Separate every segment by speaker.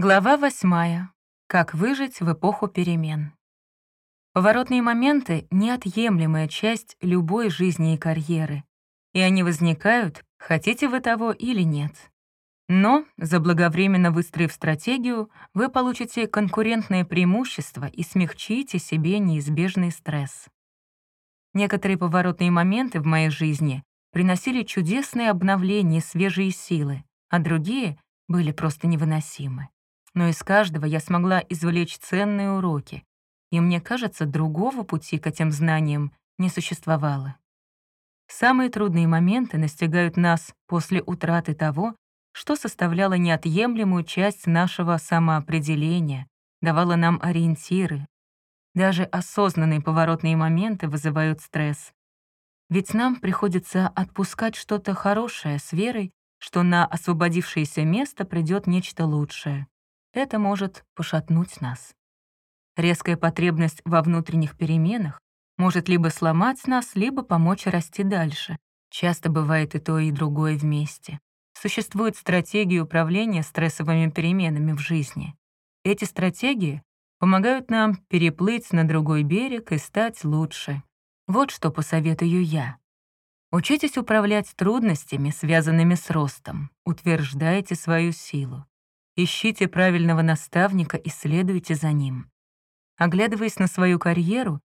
Speaker 1: Глава восьмая. Как выжить в эпоху перемен. Поворотные моменты — неотъемлемая часть любой жизни и карьеры, и они возникают, хотите вы того или нет. Но, заблаговременно выстроив стратегию, вы получите конкурентное преимущество и смягчите себе неизбежный стресс. Некоторые поворотные моменты в моей жизни приносили чудесные обновления свежие силы, а другие были просто невыносимы но из каждого я смогла извлечь ценные уроки, и мне кажется, другого пути к этим знаниям не существовало. Самые трудные моменты настигают нас после утраты того, что составляло неотъемлемую часть нашего самоопределения, давало нам ориентиры. Даже осознанные поворотные моменты вызывают стресс. Ведь нам приходится отпускать что-то хорошее с верой, что на освободившееся место придет нечто лучшее это может пошатнуть нас. Резкая потребность во внутренних переменах может либо сломать нас, либо помочь расти дальше. Часто бывает и то, и другое вместе. Существуют стратегии управления стрессовыми переменами в жизни. Эти стратегии помогают нам переплыть на другой берег и стать лучше. Вот что посоветую я. Учитесь управлять трудностями, связанными с ростом. Утверждайте свою силу. Ищите правильного наставника и следуйте за ним. Оглядываясь на свою карьеру,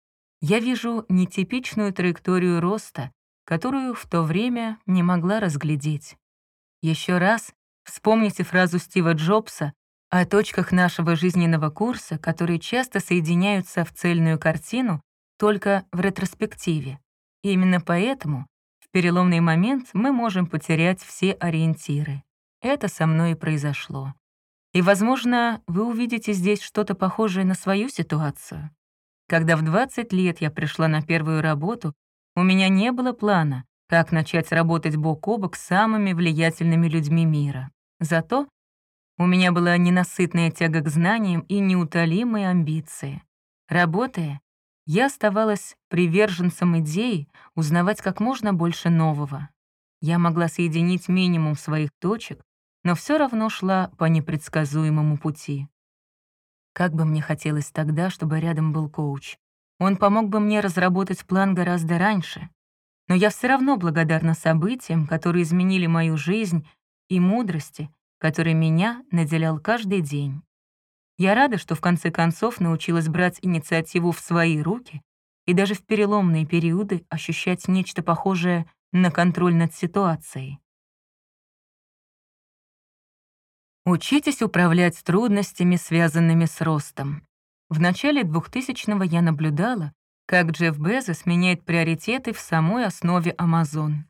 Speaker 1: я вижу нетипичную траекторию роста, которую в то время не могла разглядеть. Еще раз вспомните фразу Стива Джобса о точках нашего жизненного курса, которые часто соединяются в цельную картину только в ретроспективе. И именно поэтому в переломный момент мы можем потерять все ориентиры. Это со мной и произошло. И, возможно, вы увидите здесь что-то похожее на свою ситуацию. Когда в 20 лет я пришла на первую работу, у меня не было плана, как начать работать бок о бок с самыми влиятельными людьми мира. Зато у меня была ненасытная тяга к знаниям и неутолимые амбиции. Работая, я оставалась приверженцем идеи узнавать как можно больше нового. Я могла соединить минимум своих точек но все равно шла по непредсказуемому пути. Как бы мне хотелось тогда, чтобы рядом был коуч. Он помог бы мне разработать план гораздо раньше. Но я все равно благодарна событиям, которые изменили мою жизнь, и мудрости, которой меня наделял каждый день. Я рада, что в конце концов научилась брать инициативу в свои руки и даже в переломные периоды ощущать нечто похожее на контроль над ситуацией. Учитесь управлять трудностями, связанными с ростом. В начале 2000-го я наблюдала, как Джефф Безос меняет приоритеты в самой основе Amazon.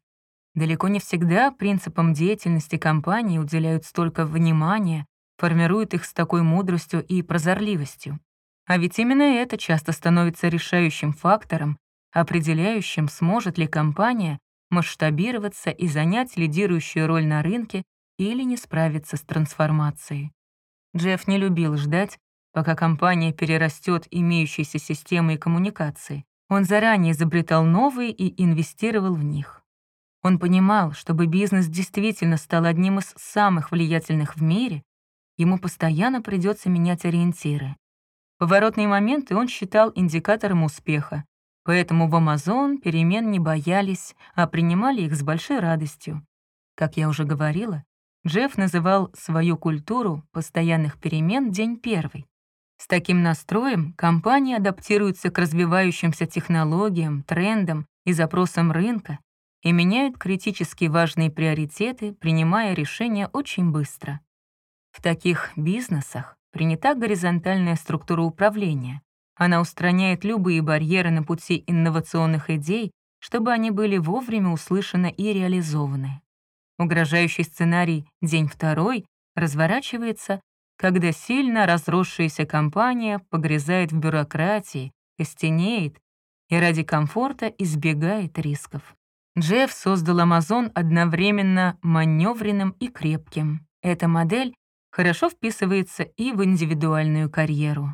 Speaker 1: Далеко не всегда принципам деятельности компании уделяют столько внимания, формируют их с такой мудростью и прозорливостью. А ведь именно это часто становится решающим фактором, определяющим, сможет ли компания масштабироваться и занять лидирующую роль на рынке или не справиться с трансформацией. Джефф не любил ждать, пока компания перерастет имеющиеся системы и коммуникации. Он заранее изобретал новые и инвестировал в них. Он понимал, чтобы бизнес действительно стал одним из самых влиятельных в мире, ему постоянно придется менять ориентиры. Поворотные моменты он считал индикатором успеха, поэтому в Amazon перемен не боялись, а принимали их с большой радостью. Как я уже говорила, Джефф называл свою культуру постоянных перемен «День первый». С таким настроем компания адаптируется к развивающимся технологиям, трендам и запросам рынка и меняют критически важные приоритеты, принимая решения очень быстро. В таких бизнесах принята горизонтальная структура управления. Она устраняет любые барьеры на пути инновационных идей, чтобы они были вовремя услышаны и реализованы. Угрожающий сценарий «День второй» разворачивается, когда сильно разросшаяся компания погрязает в бюрократии, костенеет и ради комфорта избегает рисков. Джефф создал Amazon одновременно маневренным и крепким. Эта модель хорошо вписывается и в индивидуальную карьеру.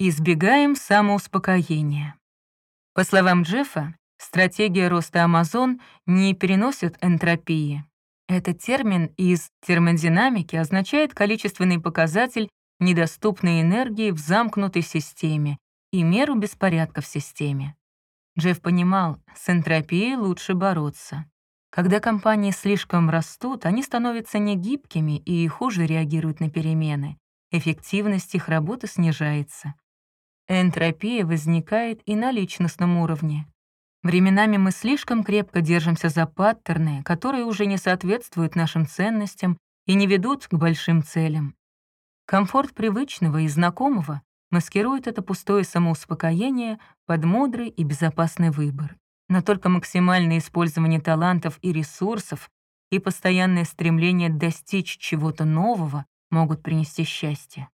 Speaker 1: Избегаем самоуспокоения. По словам Джеффа, Стратегия роста Amazon не переносит энтропии. Этот термин из термодинамики означает количественный показатель недоступной энергии в замкнутой системе и меру беспорядка в системе. Джефф понимал, с энтропией лучше бороться. Когда компании слишком растут, они становятся негибкими и хуже реагируют на перемены. Эффективность их работы снижается. Энтропия возникает и на личностном уровне. Временами мы слишком крепко держимся за паттерны, которые уже не соответствуют нашим ценностям и не ведут к большим целям. Комфорт привычного и знакомого маскирует это пустое самоуспокоение под мудрый и безопасный выбор. Но только максимальное использование талантов и ресурсов и постоянное стремление достичь чего-то нового могут принести счастье.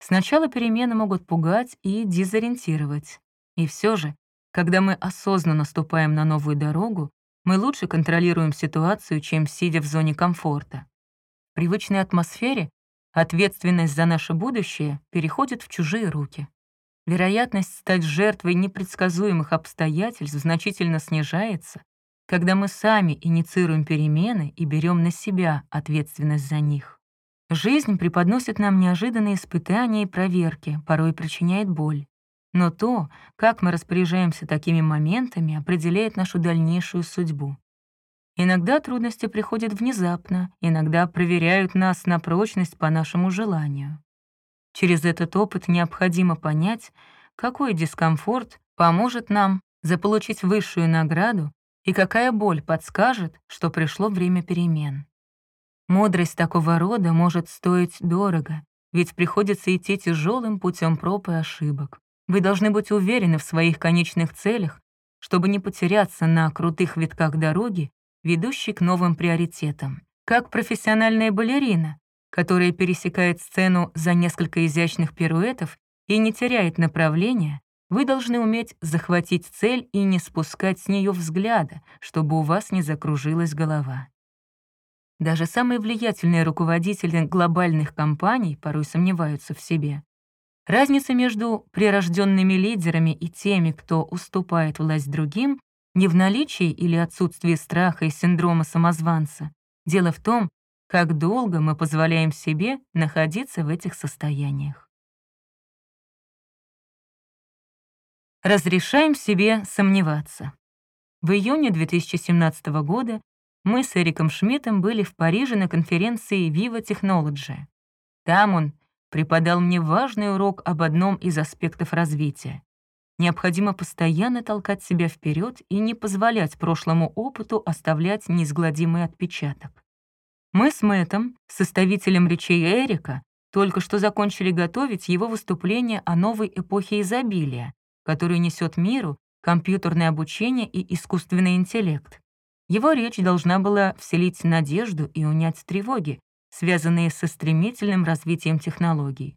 Speaker 1: Сначала перемены могут пугать и дезориентировать. И все же, когда мы осознанно ступаем на новую дорогу, мы лучше контролируем ситуацию, чем сидя в зоне комфорта. В привычной атмосфере ответственность за наше будущее переходит в чужие руки. Вероятность стать жертвой непредсказуемых обстоятельств значительно снижается, когда мы сами инициируем перемены и берем на себя ответственность за них. Жизнь преподносит нам неожиданные испытания и проверки, порой причиняет боль. Но то, как мы распоряжаемся такими моментами, определяет нашу дальнейшую судьбу. Иногда трудности приходят внезапно, иногда проверяют нас на прочность по нашему желанию. Через этот опыт необходимо понять, какой дискомфорт поможет нам заполучить высшую награду и какая боль подскажет, что пришло время перемен. Мудрость такого рода может стоить дорого, ведь приходится идти тяжелым путем проб и ошибок. Вы должны быть уверены в своих конечных целях, чтобы не потеряться на крутых витках дороги, ведущей к новым приоритетам. Как профессиональная балерина, которая пересекает сцену за несколько изящных пируэтов и не теряет направления, вы должны уметь захватить цель и не спускать с нее взгляда, чтобы у вас не закружилась голова. Даже самые влиятельные руководители глобальных компаний порой сомневаются в себе. Разница между прирожденными лидерами и теми, кто уступает власть другим, не в наличии или отсутствии страха и синдрома самозванца. Дело в том, как долго мы позволяем себе находиться в этих состояниях. Разрешаем себе сомневаться. В июне 2017 года мы с Эриком Шмидтом были в Париже на конференции Viva Technology. Там он преподал мне важный урок об одном из аспектов развития. Необходимо постоянно толкать себя вперед и не позволять прошлому опыту оставлять неизгладимый отпечаток. Мы с Мэттом, составителем речей Эрика, только что закончили готовить его выступление о новой эпохе изобилия, которую несет миру компьютерное обучение и искусственный интеллект. Его речь должна была вселить надежду и унять тревоги, связанные со стремительным развитием технологий.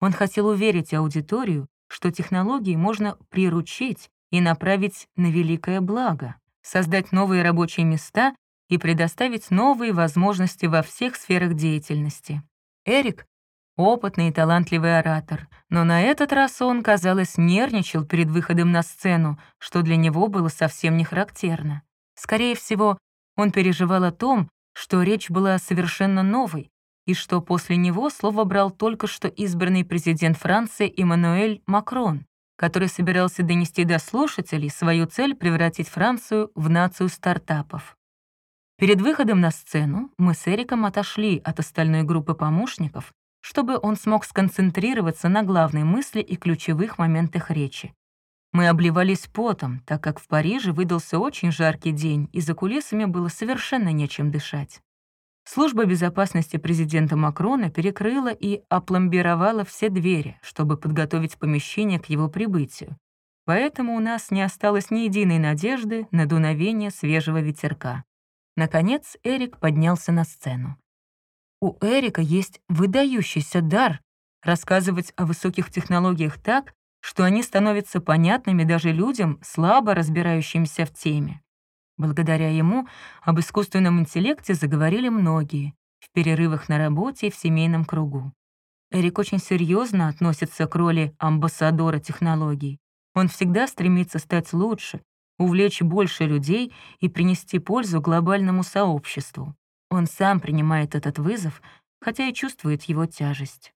Speaker 1: Он хотел уверить аудиторию, что технологии можно приручить и направить на великое благо, создать новые рабочие места и предоставить новые возможности во всех сферах деятельности. Эрик — опытный и талантливый оратор, но на этот раз он, казалось, нервничал перед выходом на сцену, что для него было совсем не характерно. Скорее всего, он переживал о том, что речь была совершенно новой, и что после него слово брал только что избранный президент Франции Эммануэль Макрон, который собирался донести до слушателей свою цель превратить Францию в нацию стартапов. Перед выходом на сцену мы с Эриком отошли от остальной группы помощников, чтобы он смог сконцентрироваться на главной мысли и ключевых моментах речи. Мы обливались потом, так как в Париже выдался очень жаркий день, и за кулисами было совершенно нечем дышать. Служба безопасности президента Макрона перекрыла и опломбировала все двери, чтобы подготовить помещение к его прибытию. Поэтому у нас не осталось ни единой надежды на дуновение свежего ветерка. Наконец Эрик поднялся на сцену. У Эрика есть выдающийся дар рассказывать о высоких технологиях так, что они становятся понятными даже людям, слабо разбирающимся в теме. Благодаря ему об искусственном интеллекте заговорили многие в перерывах на работе и в семейном кругу. Эрик очень серьезно относится к роли амбассадора технологий. Он всегда стремится стать лучше, увлечь больше людей и принести пользу глобальному сообществу. Он сам принимает этот вызов, хотя и чувствует его тяжесть.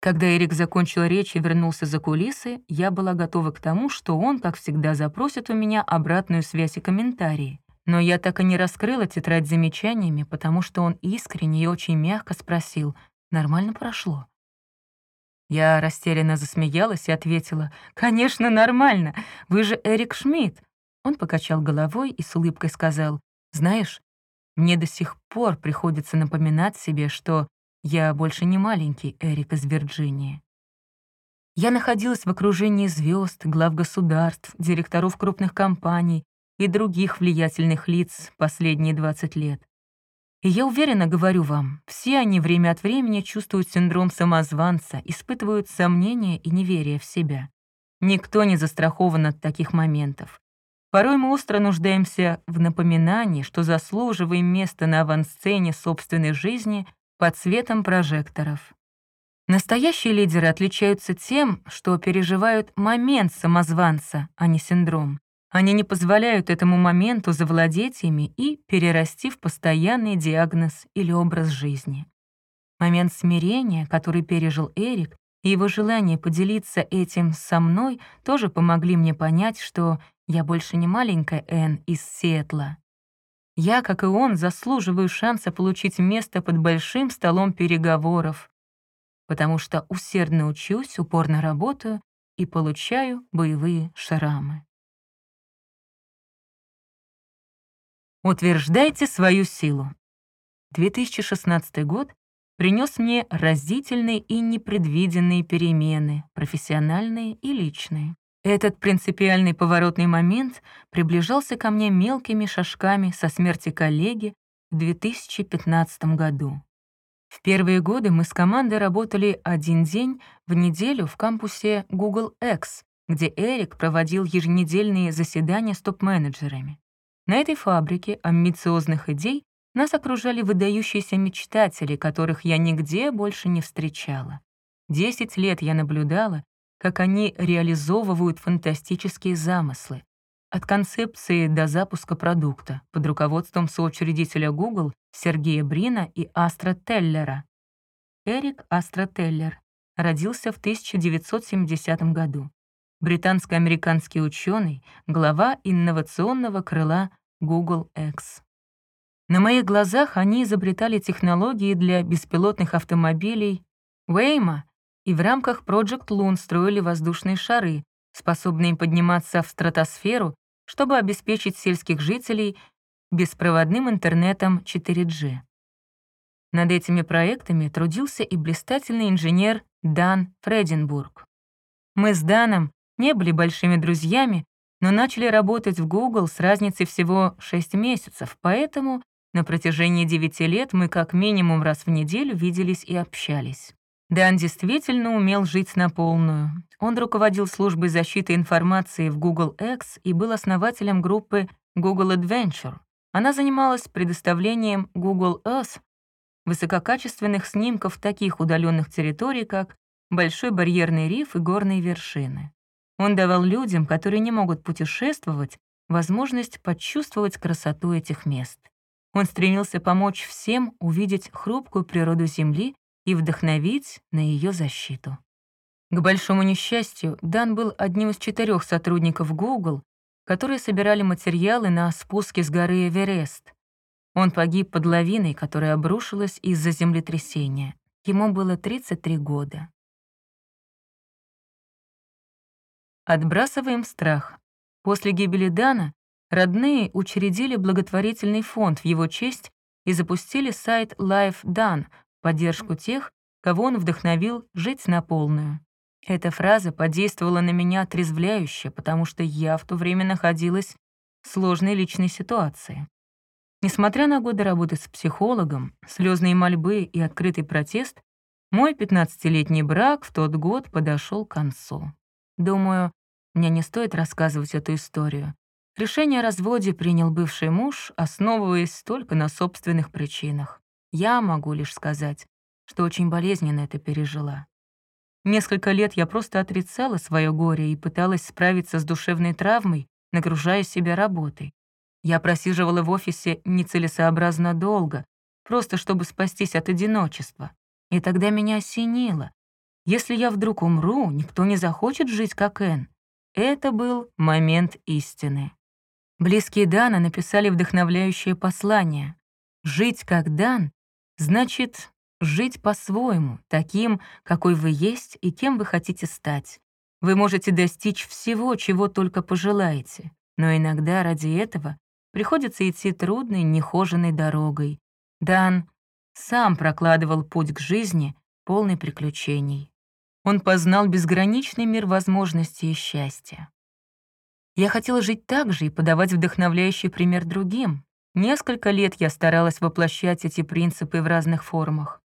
Speaker 1: Когда Эрик закончил речь и вернулся за кулисы, я была готова к тому, что он, как всегда, запросит у меня обратную связь и комментарии. Но я так и не раскрыла тетрадь замечаниями, потому что он искренне и очень мягко спросил, нормально прошло. Я растерянно засмеялась и ответила, «Конечно, нормально. Вы же Эрик Шмидт». Он покачал головой и с улыбкой сказал, «Знаешь, мне до сих пор приходится напоминать себе, что я больше не маленький Эрик из Вирджинии. Я находилась в окружении звезд, глав государств, директоров крупных компаний и других влиятельных лиц последние 20 лет. И я уверенно говорю вам, все они время от времени чувствуют синдром самозванца, испытывают сомнения и неверие в себя. Никто не застрахован от таких моментов. Порой мы остро нуждаемся в напоминании, что заслуживаем места на авансцене собственной жизни — под светом прожекторов. Настоящие лидеры отличаются тем, что переживают момент самозванца, а не синдром. Они не позволяют этому моменту завладеть ими и перерасти в постоянный диагноз или образ жизни. Момент смирения, который пережил Эрик, и его желание поделиться этим со мной тоже помогли мне понять, что я больше не маленькая Энн из Сиэтла. Я, как и он, заслуживаю шанса получить место под большим столом переговоров, потому что усердно учусь, упорно работаю и получаю боевые шрамы. Утверждайте свою силу. 2016 год принес мне разительные и непредвиденные перемены, профессиональные и личные. Этот принципиальный поворотный момент приближался ко мне мелкими шажками со смерти коллеги в 2015 году. В первые годы мы с командой работали один день в неделю в кампусе Google X, где Эрик проводил еженедельные заседания с топ-менеджерами. На этой фабрике амбициозных идей нас окружали выдающиеся мечтатели, которых я нигде больше не встречала. Десять лет я наблюдала, как они реализовывают фантастические замыслы. От концепции до запуска продукта под руководством соучредителя Google Сергея Брина и Астра Теллера. Эрик Астра Теллер родился в 1970 году. Британско-американский ученый, глава инновационного крыла Google X. На моих глазах они изобретали технологии для беспилотных автомобилей Waymo и в рамках Project Loon строили воздушные шары, способные подниматься в стратосферу, чтобы обеспечить сельских жителей беспроводным интернетом 4G. Над этими проектами трудился и блистательный инженер Дан Фреденбург. Мы с Даном не были большими друзьями, но начали работать в Google с разницей всего 6 месяцев, поэтому на протяжении 9 лет мы как минимум раз в неделю виделись и общались. Дан действительно умел жить на полную. Он руководил службой защиты информации в Google X и был основателем группы Google Adventure. Она занималась предоставлением Google Earth высококачественных снимков таких удаленных территорий, как Большой барьерный риф и горные вершины. Он давал людям, которые не могут путешествовать, возможность почувствовать красоту этих мест. Он стремился помочь всем увидеть хрупкую природу Земли и вдохновить на ее защиту. К большому несчастью, Дан был одним из четырех сотрудников Google, которые собирали материалы на спуске с горы Эверест. Он погиб под лавиной, которая обрушилась из-за землетрясения. Ему было 33 года. Отбрасываем страх. После гибели Дана родные учредили благотворительный фонд в его честь и запустили сайт Life Dan, поддержку тех, кого он вдохновил жить на полную. Эта фраза подействовала на меня отрезвляюще, потому что я в то время находилась в сложной личной ситуации. Несмотря на годы работы с психологом, слезные мольбы и открытый протест, мой 15-летний брак в тот год подошел к концу. Думаю, мне не стоит рассказывать эту историю. Решение о разводе принял бывший муж, основываясь только на собственных причинах. Я могу лишь сказать, что очень болезненно это пережила. Несколько лет я просто отрицала свое горе и пыталась справиться с душевной травмой, нагружая себя работой. Я просиживала в офисе нецелесообразно долго, просто чтобы спастись от одиночества. И тогда меня осенило. Если я вдруг умру, никто не захочет жить, как Энн. Это был момент истины. Близкие Дана написали вдохновляющее послание. «Жить как Дан» значит жить по-своему, таким, какой вы есть и кем вы хотите стать. Вы можете достичь всего, чего только пожелаете, но иногда ради этого приходится идти трудной, нехоженной дорогой. Дан сам прокладывал путь к жизни, полный приключений. Он познал безграничный мир возможностей и счастья. Я хотела жить так же и подавать вдохновляющий пример другим. Несколько лет я старалась воплощать эти принципы в разных формах.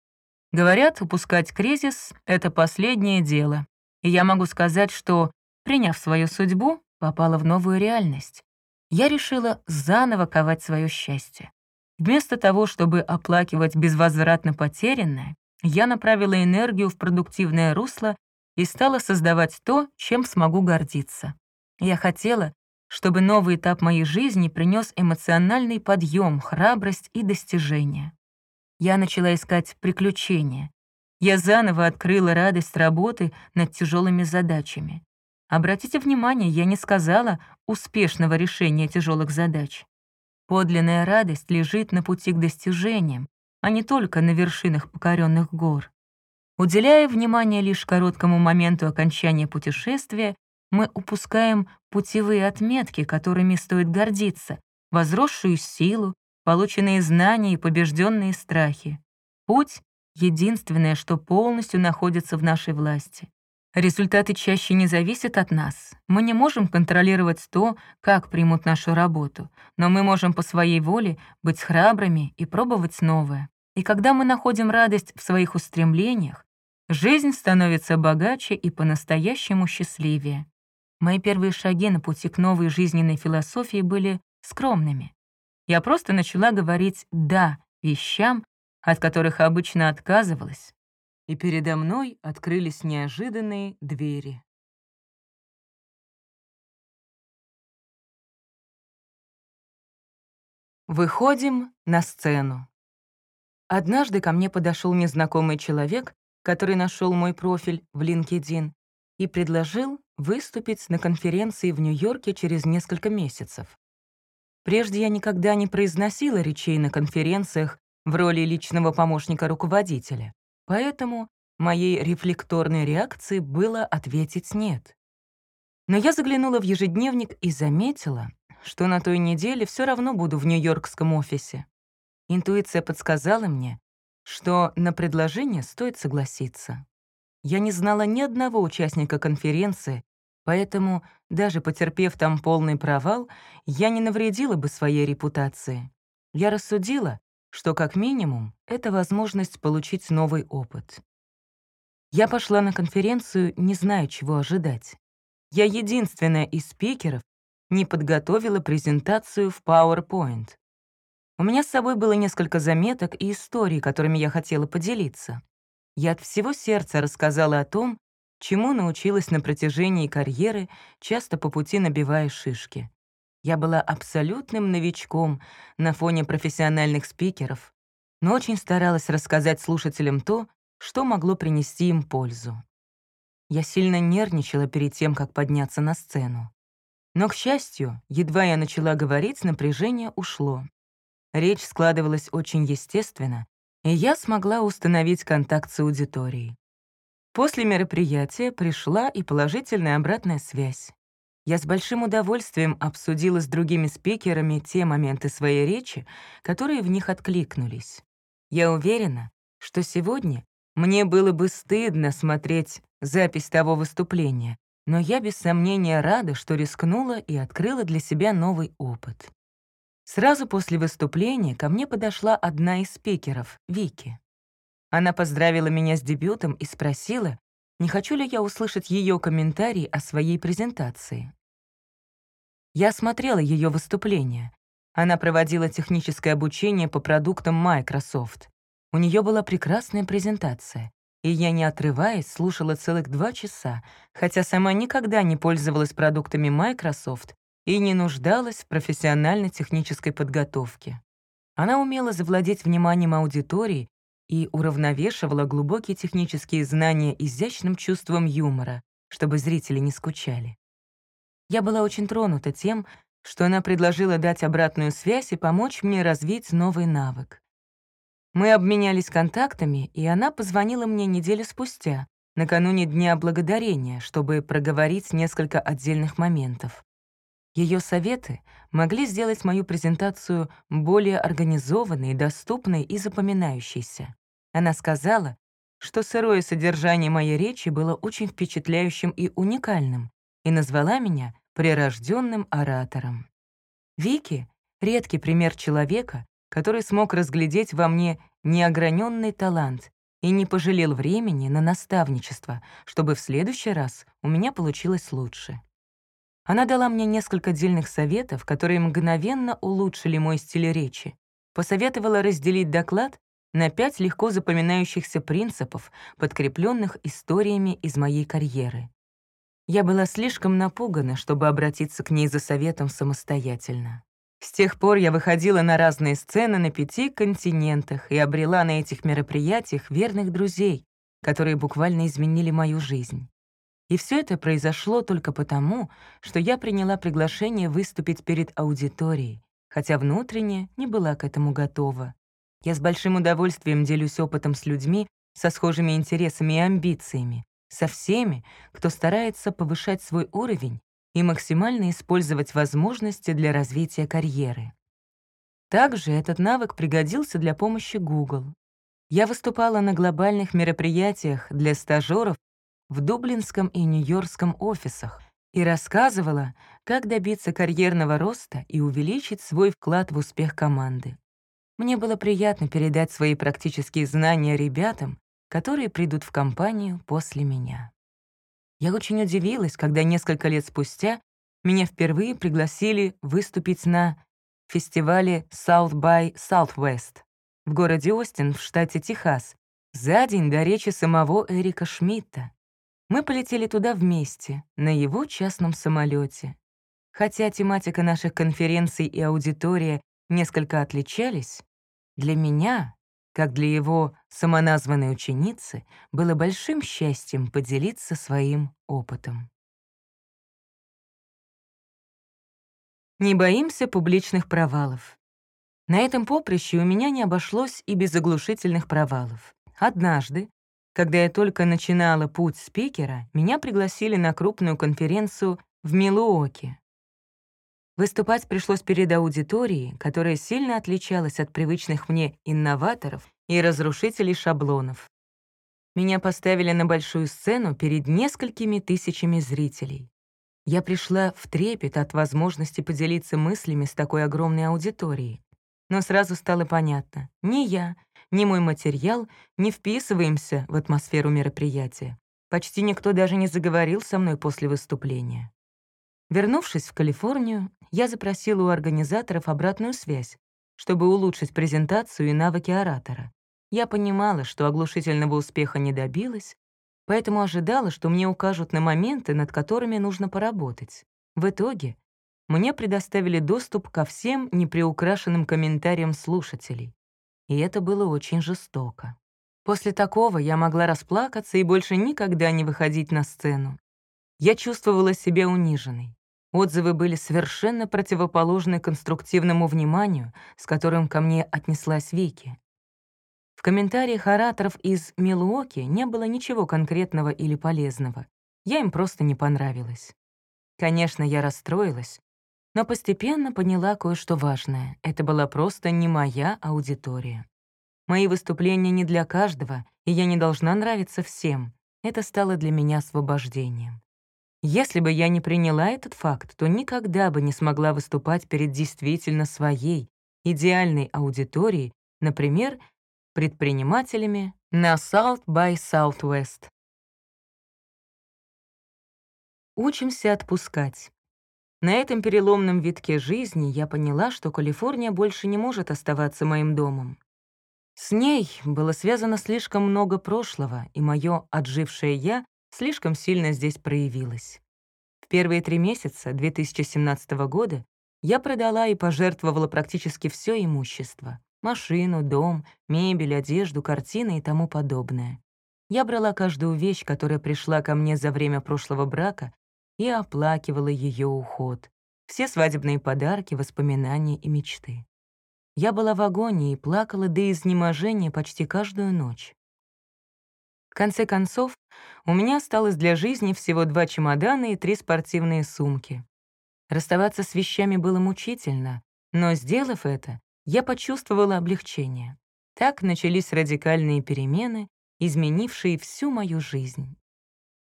Speaker 1: Говорят, упускать кризис — это последнее дело. И я могу сказать, что, приняв свою судьбу, попала в новую реальность. Я решила заново ковать свое счастье. Вместо того, чтобы оплакивать безвозвратно потерянное, я направила энергию в продуктивное русло и стала создавать то, чем смогу гордиться. Я хотела, чтобы новый этап моей жизни принес эмоциональный подъем, храбрость и достижения. Я начала искать приключения. Я заново открыла радость работы над тяжелыми задачами. Обратите внимание, я не сказала успешного решения тяжелых задач. Подлинная радость лежит на пути к достижениям, а не только на вершинах покоренных гор. Уделяя внимание лишь короткому моменту окончания путешествия, мы упускаем путевые отметки, которыми стоит гордиться, возросшую силу, полученные знания и побежденные страхи. Путь — единственное, что полностью находится в нашей власти. Результаты чаще не зависят от нас. Мы не можем контролировать то, как примут нашу работу, но мы можем по своей воле быть храбрыми и пробовать новое. И когда мы находим радость в своих устремлениях, жизнь становится богаче и по-настоящему счастливее. Мои первые шаги на пути к новой жизненной философии были скромными. Я просто начала говорить «да» вещам, от которых обычно отказывалась, и передо мной открылись неожиданные двери. Выходим на сцену. Однажды ко мне подошел незнакомый человек, который нашел мой профиль в LinkedIn и предложил выступить на конференции в Нью-Йорке через несколько месяцев. Прежде я никогда не произносила речей на конференциях в роли личного помощника руководителя. Поэтому моей рефлекторной реакцией было ответить «нет». Но я заглянула в ежедневник и заметила, что на той неделе все равно буду в нью-йоркском офисе. Интуиция подсказала мне, что на предложение стоит согласиться. Я не знала ни одного участника конференции, поэтому, даже потерпев там полный провал, я не навредила бы своей репутации. Я рассудила, что как минимум это возможность получить новый опыт. Я пошла на конференцию, не зная, чего ожидать. Я единственная из спикеров не подготовила презентацию в PowerPoint. У меня с собой было несколько заметок и историй, которыми я хотела поделиться. Я от всего сердца рассказала о том, чему научилась на протяжении карьеры, часто по пути набивая шишки. Я была абсолютным новичком на фоне профессиональных спикеров, но очень старалась рассказать слушателям то, что могло принести им пользу. Я сильно нервничала перед тем, как подняться на сцену. Но, к счастью, едва я начала говорить, напряжение ушло. Речь складывалась очень естественно, и я смогла установить контакт с аудиторией. После мероприятия пришла и положительная обратная связь. Я с большим удовольствием обсудила с другими спикерами те моменты своей речи, которые в них откликнулись. Я уверена, что сегодня мне было бы стыдно смотреть запись того выступления, но я без сомнения рада, что рискнула и открыла для себя новый опыт. Сразу после выступления ко мне подошла одна из спикеров, Вики. Она поздравила меня с дебютом и спросила, не хочу ли я услышать ее комментарий о своей презентации. Я смотрела ее выступление. Она проводила техническое обучение по продуктам Microsoft. У нее была прекрасная презентация, и я, не отрываясь, слушала целых два часа, хотя сама никогда не пользовалась продуктами Microsoft и не нуждалась в профессиональной технической подготовке. Она умела завладеть вниманием аудитории и уравновешивала глубокие технические знания изящным чувством юмора, чтобы зрители не скучали. Я была очень тронута тем, что она предложила дать обратную связь и помочь мне развить новый навык. Мы обменялись контактами, и она позвонила мне неделю спустя, накануне Дня Благодарения, чтобы проговорить несколько отдельных моментов. Ее советы могли сделать мою презентацию более организованной, доступной и запоминающейся. Она сказала, что сырое содержание моей речи было очень впечатляющим и уникальным, и назвала меня прирожденным оратором. Вики — редкий пример человека, который смог разглядеть во мне неограненный талант и не пожалел времени на наставничество, чтобы в следующий раз у меня получилось лучше. Она дала мне несколько дельных советов, которые мгновенно улучшили мой стиль речи. Посоветовала разделить доклад на пять легко запоминающихся принципов, подкрепленных историями из моей карьеры. Я была слишком напугана, чтобы обратиться к ней за советом самостоятельно. С тех пор я выходила на разные сцены на пяти континентах и обрела на этих мероприятиях верных друзей, которые буквально изменили мою жизнь. И все это произошло только потому, что я приняла приглашение выступить перед аудиторией, хотя внутренне не была к этому готова. Я с большим удовольствием делюсь опытом с людьми со схожими интересами и амбициями, со всеми, кто старается повышать свой уровень и максимально использовать возможности для развития карьеры. Также этот навык пригодился для помощи Google. Я выступала на глобальных мероприятиях для стажеров в Дублинском и Нью-Йоркском офисах и рассказывала, как добиться карьерного роста и увеличить свой вклад в успех команды. Мне было приятно передать свои практические знания ребятам, которые придут в компанию после меня. Я очень удивилась, когда несколько лет спустя меня впервые пригласили выступить на фестивале South by Southwest в городе Остин в штате Техас за день до речи самого Эрика Шмидта. Мы полетели туда вместе, на его частном самолете. Хотя тематика наших конференций и аудитория несколько отличались, для меня, как для его самоназванной ученицы, было большим счастьем поделиться своим опытом. Не боимся публичных провалов. На этом поприще у меня не обошлось и без оглушительных провалов. Однажды, когда я только начинала путь спикера, меня пригласили на крупную конференцию в Милуоке. Выступать пришлось перед аудиторией, которая сильно отличалась от привычных мне инноваторов и разрушителей шаблонов. Меня поставили на большую сцену перед несколькими тысячами зрителей. Я пришла в трепет от возможности поделиться мыслями с такой огромной аудиторией. Но сразу стало понятно, ни я, ни мой материал не вписываемся в атмосферу мероприятия. Почти никто даже не заговорил со мной после выступления. Вернувшись в Калифорнию, я запросила у организаторов обратную связь, чтобы улучшить презентацию и навыки оратора. Я понимала, что оглушительного успеха не добилась, поэтому ожидала, что мне укажут на моменты, над которыми нужно поработать. В итоге мне предоставили доступ ко всем неприукрашенным комментариям слушателей. И это было очень жестоко. После такого я могла расплакаться и больше никогда не выходить на сцену. Я чувствовала себя униженной. Отзывы были совершенно противоположны конструктивному вниманию, с которым ко мне отнеслась Вики. В комментариях ораторов из Милуоки не было ничего конкретного или полезного. Я им просто не понравилась. Конечно, я расстроилась, но постепенно поняла кое-что важное. Это была просто не моя аудитория. Мои выступления не для каждого, и я не должна нравиться всем. Это стало для меня освобождением. Если бы я не приняла этот факт, то никогда бы не смогла выступать перед действительно своей, идеальной аудиторией, например, предпринимателями на South by Southwest. Учимся отпускать. На этом переломном витке жизни я поняла, что Калифорния больше не может оставаться моим домом. С ней было связано слишком много прошлого, и мое отжившее «я» слишком сильно здесь проявилось. В первые три месяца 2017 года я продала и пожертвовала практически все имущество. Машину, дом, мебель, одежду, картины и тому подобное. Я брала каждую вещь, которая пришла ко мне за время прошлого брака, и оплакивала ее уход. Все свадебные подарки, воспоминания и мечты. Я была в агонии и плакала до изнеможения почти каждую ночь. Конце концов, у меня осталось для жизни всего два чемодана и три спортивные сумки. Расставаться с вещами было мучительно, но, сделав это, я почувствовала облегчение. Так начались радикальные перемены, изменившие всю мою жизнь.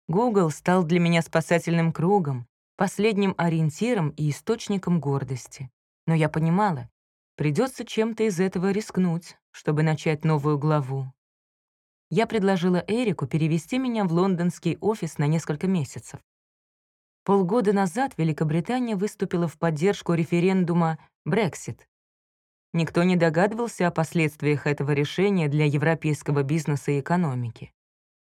Speaker 1: Google стал для меня спасательным кругом, последним ориентиром и источником гордости. Но я понимала, придется чем-то из этого рискнуть, чтобы начать новую главу. Я предложила Эрику перевести меня в лондонский офис на несколько месяцев. Полгода назад Великобритания выступила в поддержку референдума Brexit, Никто не догадывался о последствиях этого решения для европейского бизнеса и экономики.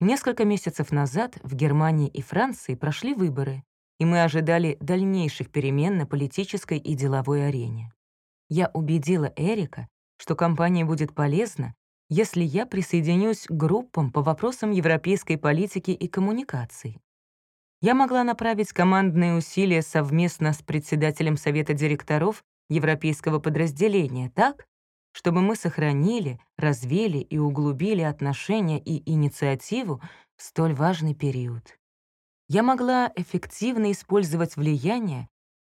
Speaker 1: Несколько месяцев назад в Германии и Франции прошли выборы, и мы ожидали дальнейших перемен на политической и деловой арене. Я убедила Эрика, что компания будет полезна, если я присоединюсь к группам по вопросам европейской политики и коммуникаций. Я могла направить командные усилия совместно с председателем Совета директоров европейского подразделения так, чтобы мы сохранили, развили и углубили отношения и инициативу в столь важный период. Я могла эффективно использовать влияние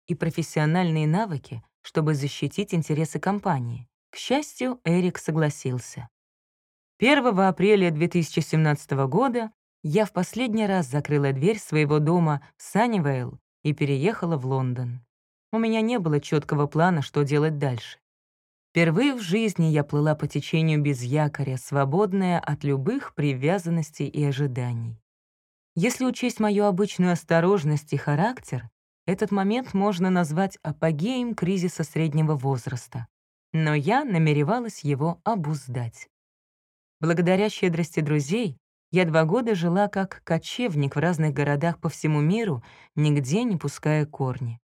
Speaker 1: и профессиональные навыки, чтобы защитить интересы компании. К счастью, Эрик согласился. 1 апреля 2017 года я в последний раз закрыла дверь своего дома в Саннивейл и переехала в Лондон. У меня не было четкого плана, что делать дальше. Впервые в жизни я плыла по течению без якоря, свободная от любых привязанностей и ожиданий. Если учесть мою обычную осторожность и характер, этот момент можно назвать апогеем кризиса среднего возраста. Но я намеревалась его обуздать. Благодаря щедрости друзей я два года жила как кочевник в разных городах по всему миру, нигде не пуская корни.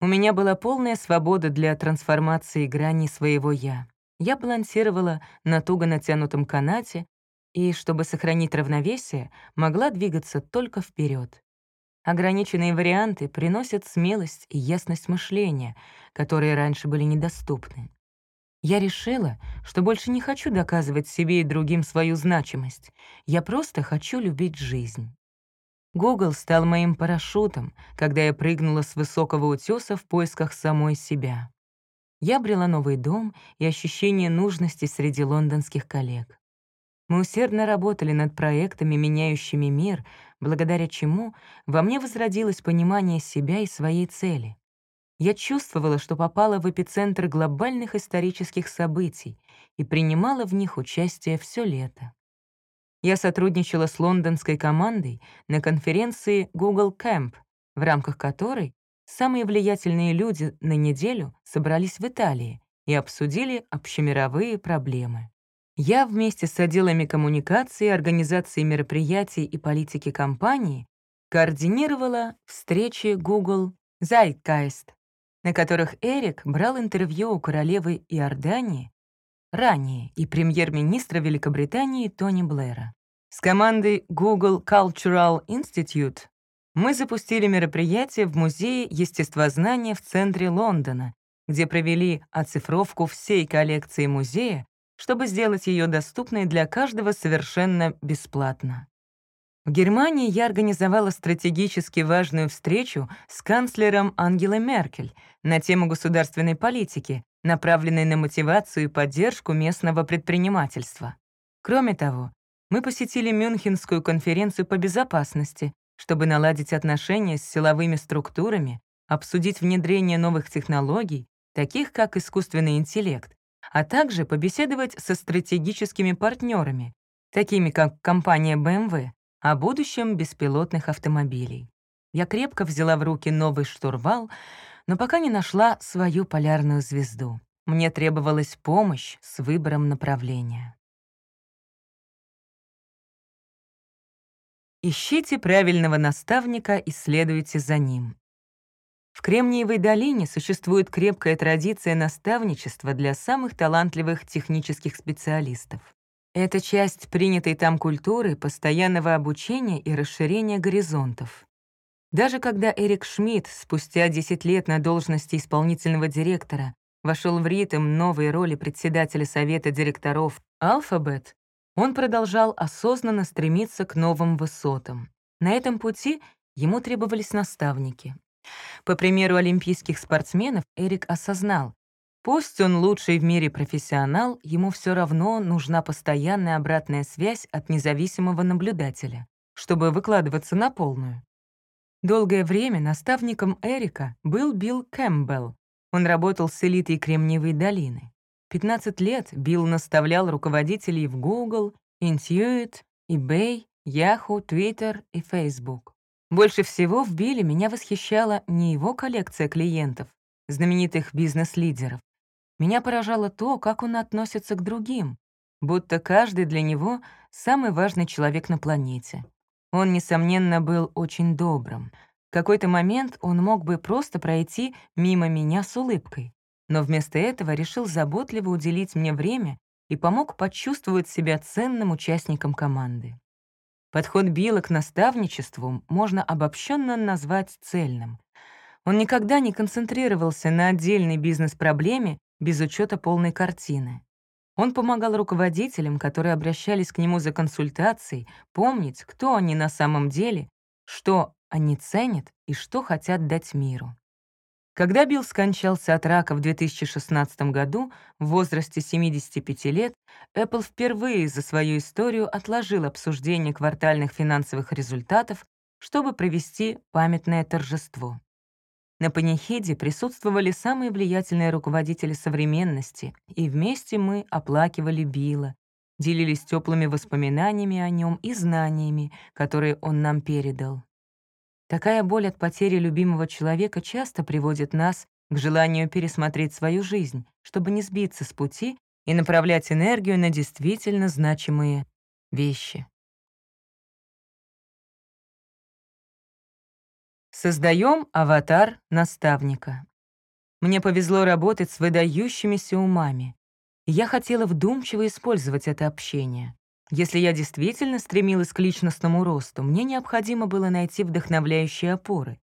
Speaker 1: У меня была полная свобода для трансформации грани своего «я». Я балансировала на туго натянутом канате и, чтобы сохранить равновесие, могла двигаться только вперед. Ограниченные варианты приносят смелость и ясность мышления, которые раньше были недоступны. Я решила, что больше не хочу доказывать себе и другим свою значимость. Я просто хочу любить жизнь. Google стал моим парашютом, когда я прыгнула с высокого утеса в поисках самой себя. Я обрела новый дом и ощущение нужности среди лондонских коллег. Мы усердно работали над проектами, меняющими мир, благодаря чему во мне возродилось понимание себя и своей цели. Я чувствовала, что попала в эпицентр глобальных исторических событий и принимала в них участие все лето. Я сотрудничала с лондонской командой на конференции Google Camp, в рамках которой самые влиятельные люди на неделю собрались в Италии и обсудили общемировые проблемы. Я вместе с отделами коммуникации, организации мероприятий и политики компании координировала встречи Google Zeitgeist, на которых Эрик брал интервью у королевы Иордании ранее и премьер-министра Великобритании Тони Блэра. С командой Google Cultural Institute мы запустили мероприятие в Музее естествознания в центре Лондона, где провели оцифровку всей коллекции музея, чтобы сделать ее доступной для каждого совершенно бесплатно. Германии я организовала стратегически важную встречу с канцлером Ангелой Меркель на тему государственной политики, направленной на мотивацию и поддержку местного предпринимательства. Кроме того, мы посетили Мюнхенскую конференцию по безопасности, чтобы наладить отношения с силовыми структурами, обсудить внедрение новых технологий, таких как искусственный интеллект, а также побеседовать со стратегическими партнерами, такими как компания BMW, о будущем беспилотных автомобилей. Я крепко взяла в руки новый штурвал, но пока не нашла свою полярную звезду. Мне требовалась помощь с выбором направления. Ищите правильного наставника и следуйте за ним. В Кремниевой долине существует крепкая традиция наставничества для самых талантливых технических специалистов. Это часть принятой там культуры постоянного обучения и расширения горизонтов. Даже когда Эрик Шмидт спустя 10 лет на должности исполнительного директора вошел в ритм новой роли председателя совета директоров Alphabet, он продолжал осознанно стремиться к новым высотам. На этом пути ему требовались наставники. По примеру олимпийских спортсменов, Эрик осознал, Пусть он лучший в мире профессионал, ему все равно нужна постоянная обратная связь от независимого наблюдателя, чтобы выкладываться на полную. Долгое время наставником Эрика был Билл Кэмпбелл. Он работал с элитой Кремниевой долины. 15 лет Билл наставлял руководителей в Google, Intuit, eBay, Yahoo, Twitter и Facebook. Больше всего в Билле меня восхищала не его коллекция клиентов, знаменитых бизнес-лидеров, меня поражало то, как он относится к другим, будто каждый для него самый важный человек на планете. Он, несомненно, был очень добрым. В какой-то момент он мог бы просто пройти мимо меня с улыбкой, но вместо этого решил заботливо уделить мне время и помог почувствовать себя ценным участником команды. Подход Билла к наставничеству можно обобщенно назвать цельным. Он никогда не концентрировался на отдельной бизнес-проблеме без учета полной картины. Он помогал руководителям, которые обращались к нему за консультацией, помнить, кто они на самом деле, что они ценят и что хотят дать миру. Когда Билл скончался от рака в 2016 году в возрасте 75 лет, Apple впервые за свою историю отложил обсуждение квартальных финансовых результатов, чтобы провести памятное торжество. На панихиде присутствовали самые влиятельные руководители современности, и вместе мы оплакивали Билла, делились теплыми воспоминаниями о нем и знаниями, которые он нам передал. Такая боль от потери любимого человека часто приводит нас к желанию пересмотреть свою жизнь, чтобы не сбиться с пути и направлять энергию на действительно значимые вещи. Создаем аватар наставника. Мне повезло работать с выдающимися умами. я хотела вдумчиво использовать это общение. Если я действительно стремилась к личностному росту, мне необходимо было найти вдохновляющие опоры.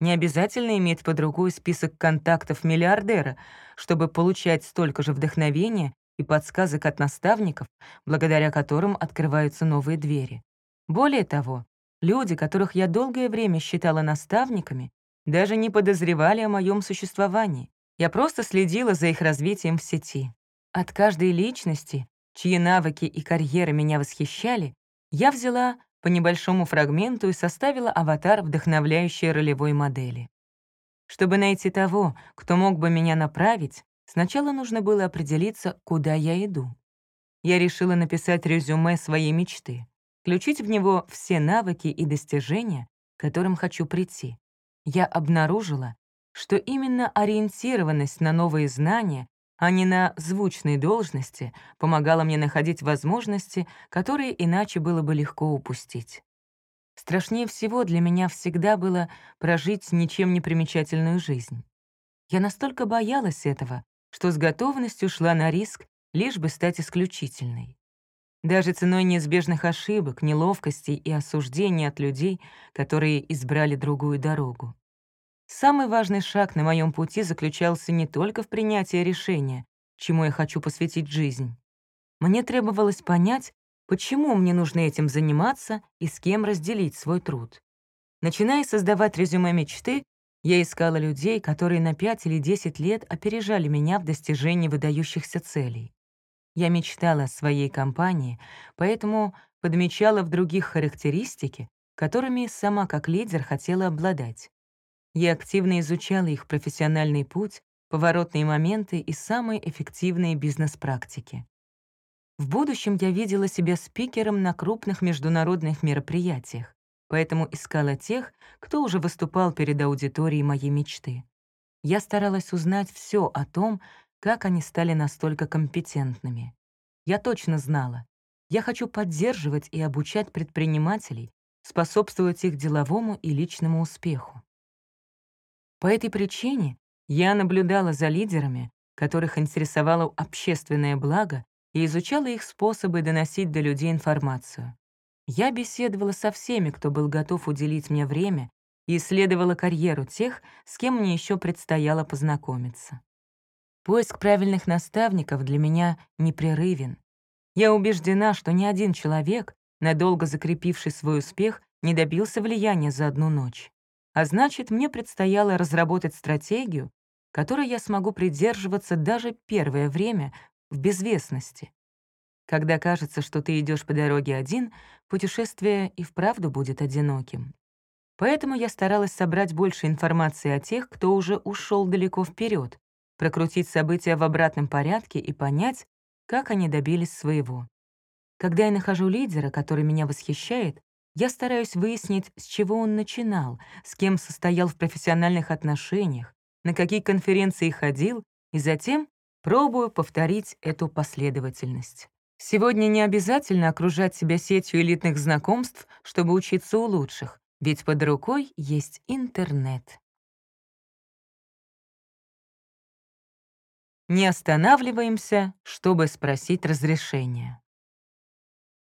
Speaker 1: Не обязательно иметь под рукой список контактов миллиардера, чтобы получать столько же вдохновения и подсказок от наставников, благодаря которым открываются новые двери. Более того, Люди, которых я долгое время считала наставниками, даже не подозревали о моем существовании. Я просто следила за их развитием в сети. От каждой личности, чьи навыки и карьера меня восхищали, я взяла по небольшому фрагменту и составила аватар вдохновляющей ролевой модели. Чтобы найти того, кто мог бы меня направить, сначала нужно было определиться, куда я иду. Я решила написать резюме своей мечты включить в него все навыки и достижения, к которым хочу прийти. Я обнаружила, что именно ориентированность на новые знания, а не на звучные должности, помогала мне находить возможности, которые иначе было бы легко упустить. Страшнее всего для меня всегда было прожить ничем не примечательную жизнь. Я настолько боялась этого, что с готовностью шла на риск, лишь бы стать исключительной даже ценой неизбежных ошибок, неловкостей и осуждений от людей, которые избрали другую дорогу. Самый важный шаг на моем пути заключался не только в принятии решения, чему я хочу посвятить жизнь. Мне требовалось понять, почему мне нужно этим заниматься и с кем разделить свой труд. Начиная создавать резюме мечты, я искала людей, которые на 5 или 10 лет опережали меня в достижении выдающихся целей. Я мечтала о своей компании, поэтому подмечала в других характеристики, которыми сама как лидер хотела обладать. Я активно изучала их профессиональный путь, поворотные моменты и самые эффективные бизнес-практики. В будущем я видела себя спикером на крупных международных мероприятиях, поэтому искала тех, кто уже выступал перед аудиторией моей мечты. Я старалась узнать все о том, как они стали настолько компетентными. Я точно знала. Я хочу поддерживать и обучать предпринимателей, способствовать их деловому и личному успеху. По этой причине я наблюдала за лидерами, которых интересовало общественное благо, и изучала их способы доносить до людей информацию. Я беседовала со всеми, кто был готов уделить мне время, и исследовала карьеру тех, с кем мне еще предстояло познакомиться. Поиск правильных наставников для меня непрерывен. Я убеждена, что ни один человек, надолго закрепивший свой успех, не добился влияния за одну ночь. А значит, мне предстояло разработать стратегию, которой я смогу придерживаться даже первое время в безвестности. Когда кажется, что ты идешь по дороге один, путешествие и вправду будет одиноким. Поэтому я старалась собрать больше информации о тех, кто уже ушел далеко вперед, прокрутить события в обратном порядке и понять, как они добились своего. Когда я нахожу лидера, который меня восхищает, я стараюсь выяснить, с чего он начинал, с кем состоял в профессиональных отношениях, на какие конференции ходил, и затем пробую повторить эту последовательность. Сегодня не обязательно окружать себя сетью элитных знакомств, чтобы учиться у лучших, ведь под рукой есть интернет. Не останавливаемся, чтобы спросить разрешения.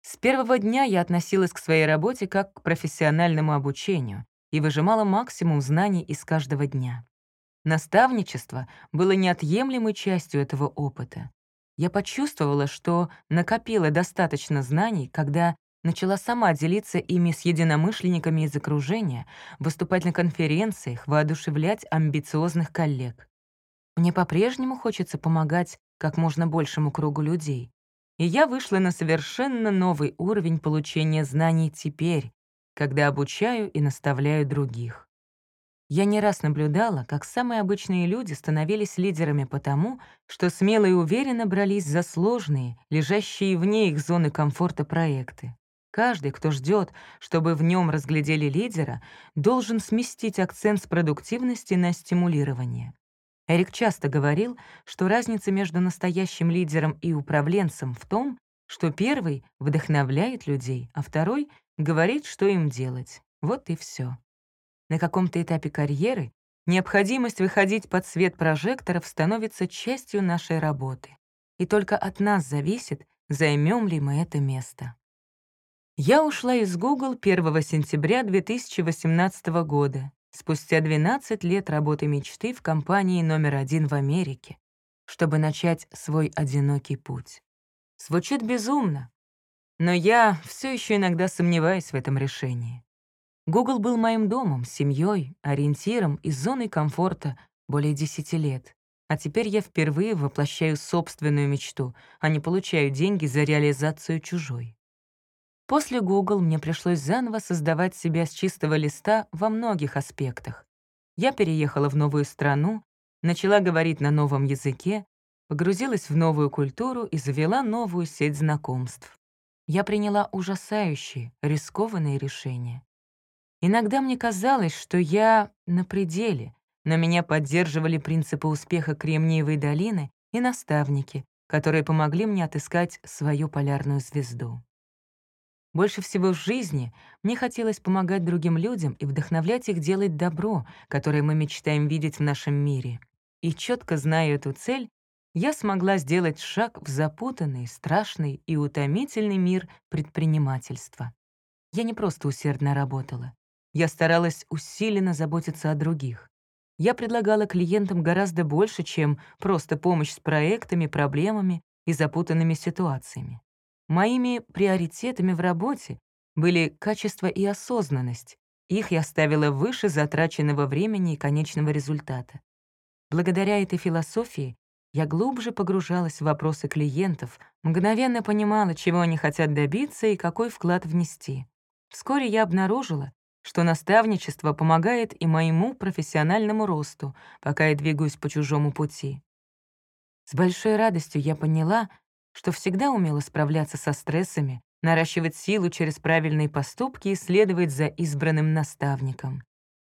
Speaker 1: С первого дня я относилась к своей работе как к профессиональному обучению и выжимала максимум знаний из каждого дня. Наставничество было неотъемлемой частью этого опыта. Я почувствовала, что накопила достаточно знаний, когда начала сама делиться ими с единомышленниками из окружения, выступать на конференциях, воодушевлять амбициозных коллег. Мне по-прежнему хочется помогать как можно большему кругу людей, и я вышла на совершенно новый уровень получения знаний теперь, когда обучаю и наставляю других. Я не раз наблюдала, как самые обычные люди становились лидерами потому, что смело и уверенно брались за сложные, лежащие вне их зоны комфорта проекты. Каждый, кто ждет, чтобы в нем разглядели лидера, должен сместить акцент с продуктивности на стимулирование. Эрик часто говорил, что разница между настоящим лидером и управленцем в том, что первый вдохновляет людей, а второй говорит, что им делать. Вот и все. На каком-то этапе карьеры необходимость выходить под свет прожекторов становится частью нашей работы. И только от нас зависит, займем ли мы это место. Я ушла из Google 1 сентября 2018 года спустя 12 лет работы мечты в компании номер один в Америке, чтобы начать свой одинокий путь. Звучит безумно, но я все еще иногда сомневаюсь в этом решении. Google был моим домом, семьей, ориентиром и зоной комфорта более 10 лет. А теперь я впервые воплощаю собственную мечту, а не получаю деньги за реализацию чужой. После Google мне пришлось заново создавать себя с чистого листа во многих аспектах. Я переехала в новую страну, начала говорить на новом языке, погрузилась в новую культуру и завела новую сеть знакомств. Я приняла ужасающие, рискованные решения. Иногда мне казалось, что я на пределе, но меня поддерживали принципы успеха Кремниевой долины и наставники, которые помогли мне отыскать свою полярную звезду. Больше всего в жизни мне хотелось помогать другим людям и вдохновлять их делать добро, которое мы мечтаем видеть в нашем мире. И четко зная эту цель, я смогла сделать шаг в запутанный, страшный и утомительный мир предпринимательства. Я не просто усердно работала. Я старалась усиленно заботиться о других. Я предлагала клиентам гораздо больше, чем просто помощь с проектами, проблемами и запутанными ситуациями. Моими приоритетами в работе были качество и осознанность. Их я ставила выше затраченного времени и конечного результата. Благодаря этой философии я глубже погружалась в вопросы клиентов, мгновенно понимала, чего они хотят добиться и какой вклад внести. Вскоре я обнаружила, что наставничество помогает и моему профессиональному росту, пока я двигаюсь по чужому пути. С большой радостью я поняла, что всегда умела справляться со стрессами, наращивать силу через правильные поступки и следовать за избранным наставником.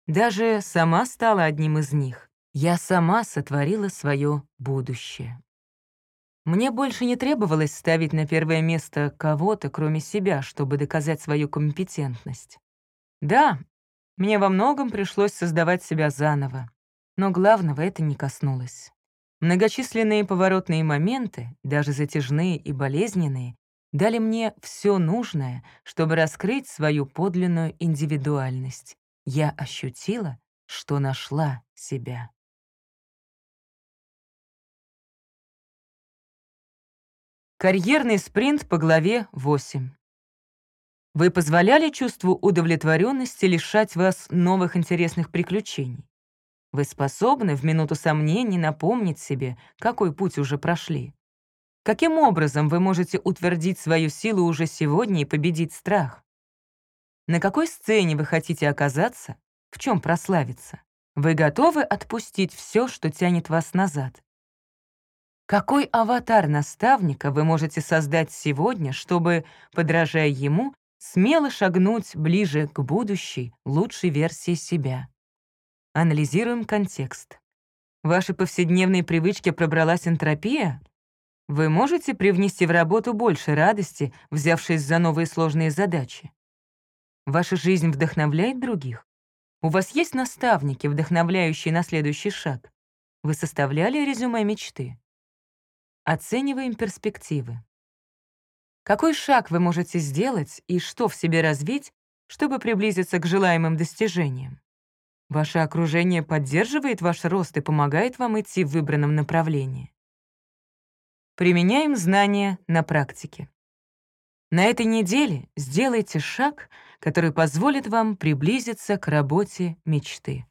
Speaker 1: Даже сама стала одним из них. Я сама сотворила свое будущее. Мне больше не требовалось ставить на первое место кого-то, кроме себя, чтобы доказать свою компетентность. Да, мне во многом пришлось создавать себя заново. Но главного это не коснулось. Многочисленные поворотные моменты, даже затяжные и болезненные, дали мне все нужное, чтобы раскрыть свою подлинную индивидуальность. Я ощутила, что нашла себя. Карьерный спринт по главе 8. Вы позволяли чувству удовлетворенности лишать вас новых интересных приключений? Вы способны в минуту сомнений напомнить себе, какой путь уже прошли? Каким образом вы можете утвердить свою силу уже сегодня и победить страх? На какой сцене вы хотите оказаться? В чем прославиться? Вы готовы отпустить все, что тянет вас назад? Какой аватар наставника вы можете создать сегодня, чтобы, подражая ему, смело шагнуть ближе к будущей, лучшей версии себя? Анализируем контекст. В вашей повседневной привычке пробралась энтропия? Вы можете привнести в работу больше радости, взявшись за новые сложные задачи? Ваша жизнь вдохновляет других? У вас есть наставники, вдохновляющие на следующий шаг? Вы составляли резюме мечты? Оцениваем перспективы. Какой шаг вы можете сделать и что в себе развить, чтобы приблизиться к желаемым достижениям? Ваше окружение поддерживает ваш рост и помогает вам идти в выбранном направлении. Применяем знания на практике. На этой неделе сделайте шаг, который позволит вам приблизиться к работе мечты.